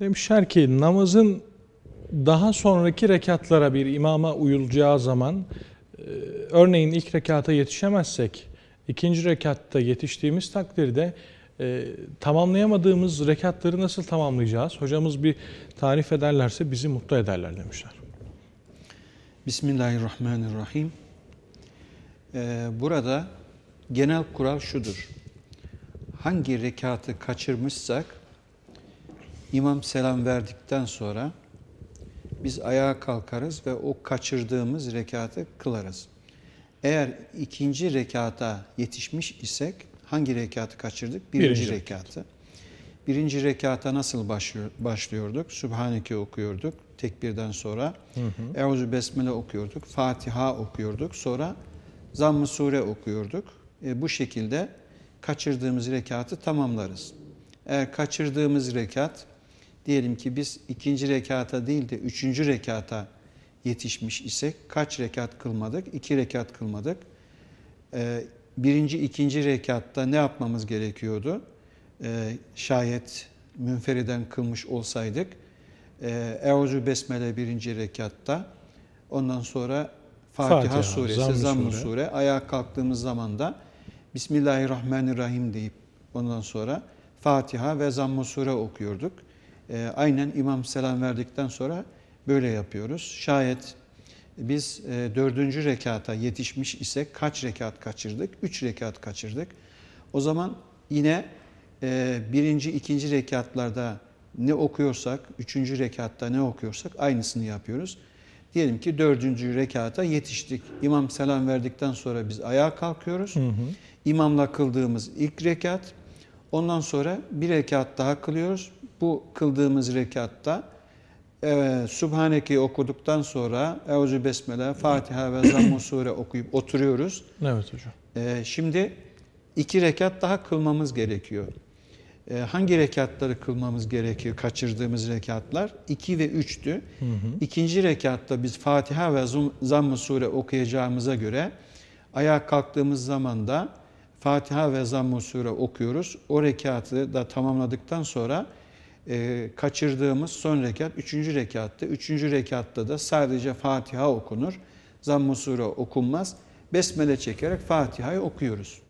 Demişler ki namazın daha sonraki rekatlara bir imama uyulacağı zaman e, örneğin ilk rekata yetişemezsek ikinci rekatta yetiştiğimiz takdirde e, tamamlayamadığımız rekatları nasıl tamamlayacağız? Hocamız bir tarif ederlerse bizi mutlu ederler demişler. Bismillahirrahmanirrahim. Ee, burada genel kural şudur. Hangi rekatı kaçırmışsak imam selam verdikten sonra biz ayağa kalkarız ve o kaçırdığımız rekatı kılarız. Eğer ikinci rekata yetişmiş isek hangi rekatı kaçırdık? Birinci, Birinci rekatı. Birinci rekata nasıl başlıyor, başlıyorduk? Sübhaneke okuyorduk tekbirden sonra. Euzu Besmele okuyorduk. Fatiha okuyorduk. Sonra Zamm-ı Sure okuyorduk. E, bu şekilde kaçırdığımız rekatı tamamlarız. Eğer kaçırdığımız rekat diyelim ki biz ikinci rekata değil de üçüncü rekata yetişmiş isek kaç rekat kılmadık? İki rekat kılmadık. Ee, birinci, ikinci rekatta ne yapmamız gerekiyordu? Ee, şayet münferiden kılmış olsaydık. Ee, Euzu Besmele birinci rekatta. Ondan sonra Fatiha, Fatiha, suresi, Zamm-ı Sure. Sure. Ayağa kalktığımız zaman da Bismillahirrahmanirrahim deyip ondan sonra Fatiha ve Zamm-ı Sure okuyorduk. Ee, aynen imam selam verdikten sonra böyle yapıyoruz. Şayet biz e, dördüncü rekata yetişmiş isek kaç rekat kaçırdık? Üç rekat kaçırdık. O zaman yine e, birinci, ikinci rekatlarda ne okuyorsak, üçüncü rekatta ne okuyorsak aynısını yapıyoruz. Diyelim ki dördüncü rekata yetiştik. İmam selam verdikten sonra biz ayağa kalkıyoruz. İmamla kıldığımız ilk rekat. Ondan sonra bir rekat daha kılıyoruz. Bu kıldığımız rekatta Evet, Subhaneke'yi okuduktan sonra Euzu Besmele, Fatiha ve Zamm-ı Sure okuyup oturuyoruz. Evet hocam. Ee, şimdi iki rekat daha kılmamız gerekiyor. Ee, hangi rekatları kılmamız gerekiyor? Kaçırdığımız rekatlar 2 ve 3'tü. İkinci rekatta biz Fatiha ve Zamm-ı Sure okuyacağımıza göre ayağa kalktığımız zaman da Fatiha ve Zamm-ı Sure okuyoruz. O rekatı da tamamladıktan sonra e, kaçırdığımız son rekat üçüncü rekatta. Üçüncü rekatta da sadece Fatiha okunur. Zamm-ı Sure okunmaz. Besmele çekerek Fatiha'yı okuyoruz.